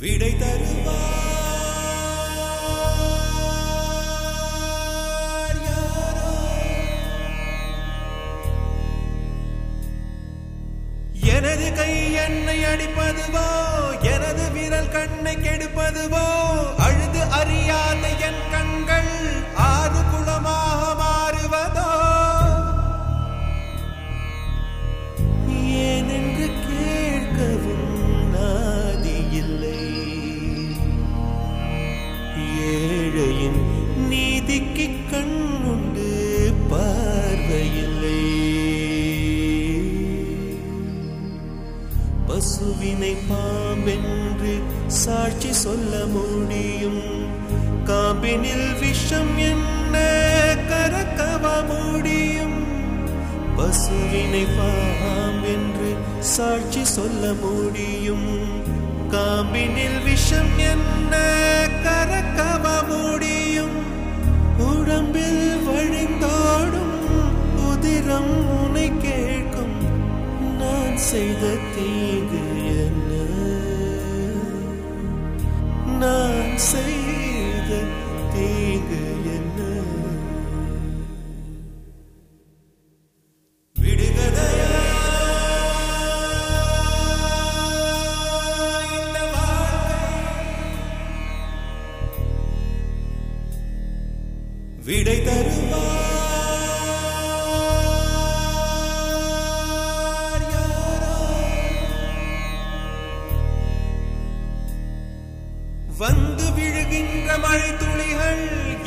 விடை தருவார் எனது கை என்னை அடிப்பதுவோ? எனது விரல் கண்ணை கெடுப்பதுவோ? அழுது அறியாத என் கண்கள் பசுவினை பாம்பென்று சாட்சி சொல்ல முடியும். காம்பினில் விஷம் என்ன கறக்கவா முடியும். பசுவினை பாம்பென்று சாட்சி சொல்ல முடியும். செய்த தீது என்ன? நான் செய்த தீங்கு என்ன? விடை தருவார் வந்து விழுகின்ற மழை துளிகள்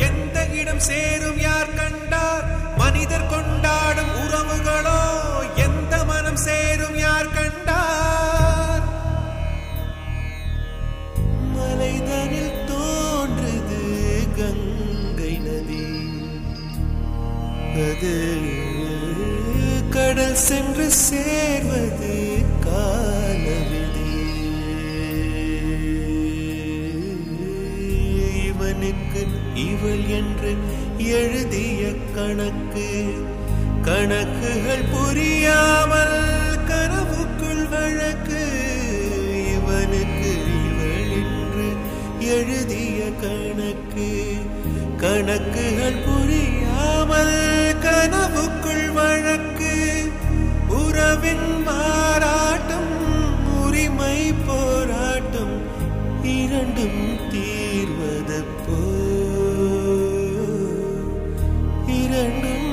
எந்த இடம் சேரும் யார் கண்டார்? மனிதர் கொண்டாடும் உறவுகளோ எந்த மனம் சேரும் யார் கண்டார்? மலைதனில் தோன்றுது கங்கை நதி. அது கடல் சென்று சேர்வது இவனுக்கு இவள் என்று எழுதிய கணக்கு. கணக்குகள் புரியாமல் கனவுக்குள் வழக்கு. இவனுக்கு இவள் என்று எழுதிய கணக்கு. கணக்குகள் புரியாமல் கனவுக்குள் வழக்கு. உறவின் மாறாட்டம் உரிமை போல் இரண்டும் தீர்வது போ இரண்டும்